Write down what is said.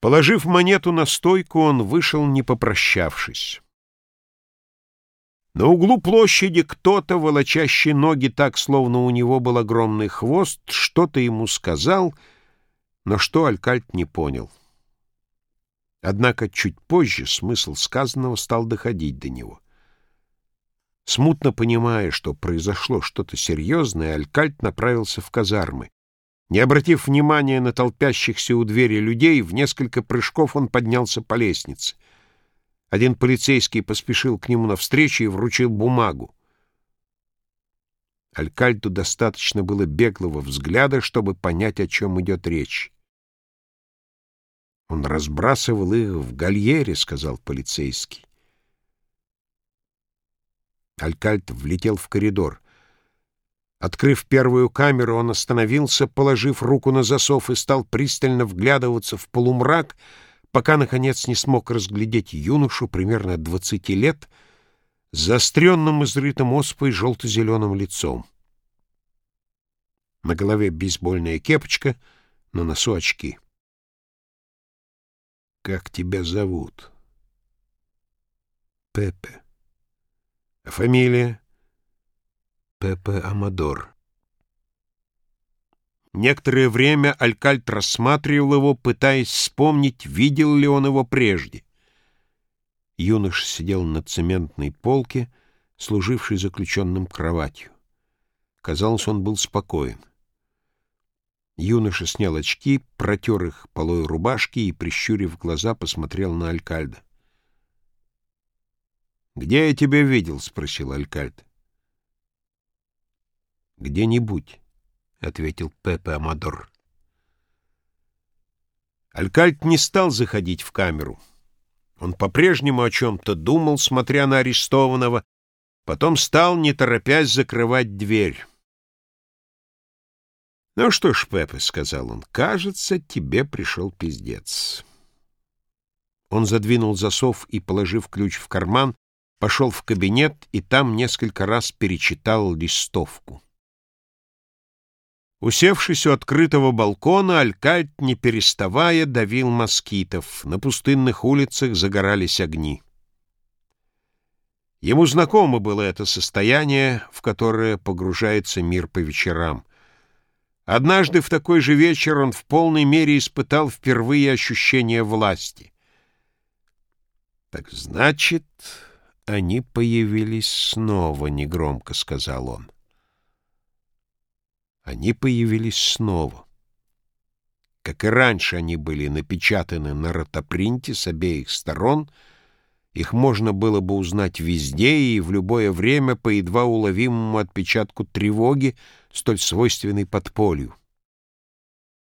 Положив монету на стойку, он вышел, не попрощавшись. На углу площади кто-то, волочащий ноги так, словно у него был огромный хвост, что-то ему сказал, но что Алькальт не понял. Однако чуть позже смысл сказанного стал доходить до него. Смутно понимая, что произошло что-то серьезное, Алькальт направился в казармы. Не обратив внимания на толпящихся у двери людей, в несколько прыжков он поднялся по лестнице. Один полицейский поспешил к нему навстречу и вручил бумагу. Алькальту достаточно было беглого взгляда, чтобы понять, о чем идет речь. «Он разбрасывал их в гальере», — сказал полицейский. Алькальт влетел в коридор. Открыв первую камеру, он остановился, положив руку на засов и стал пристально вглядываться в полумрак, пока, наконец, не смог разглядеть юношу примерно двадцати лет с заостренным изрытым оспой желто-зеленым лицом. На голове бейсбольная кепочка, на носу очки. «Как тебя зовут?» «Пепе». «А фамилия?» Пепе Амадор. Некоторое время Алькальт рассматривал его, пытаясь вспомнить, видел ли он его прежде. Юнош сидел на цементной полке, служившей заключенным кроватью. Казалось, он был спокоен. Юноша снял очки, протер их полой рубашки и, прищурив глаза, посмотрел на Алькальда. «Где я тебя видел?» — спросил Алькальд. «Где-нибудь», — ответил Пепе Амадор. Алькальт не стал заходить в камеру. Он по-прежнему о чем-то думал, смотря на арестованного, потом стал, не торопясь, закрывать дверь. «Ну что ж, Пепе», — сказал он, — «кажется, тебе пришел пиздец». Он задвинул засов и, положив ключ в карман, пошел в кабинет и там несколько раз перечитал листовку. Усевшись у открытого балкона, Алькальт, не переставая, давил москитов. На пустынных улицах загорались огни. Ему знакомо было это состояние, в которое погружается мир по вечерам. Однажды в такой же вечер он в полной мере испытал впервые ощущение власти. «Так значит, они появились снова», — негромко сказал он. Они появились снова. Как и раньше они были напечатаны на ротопринте с обеих сторон, их можно было бы узнать везде и в любое время по едва уловимому отпечатку тревоги, столь свойственной подполью.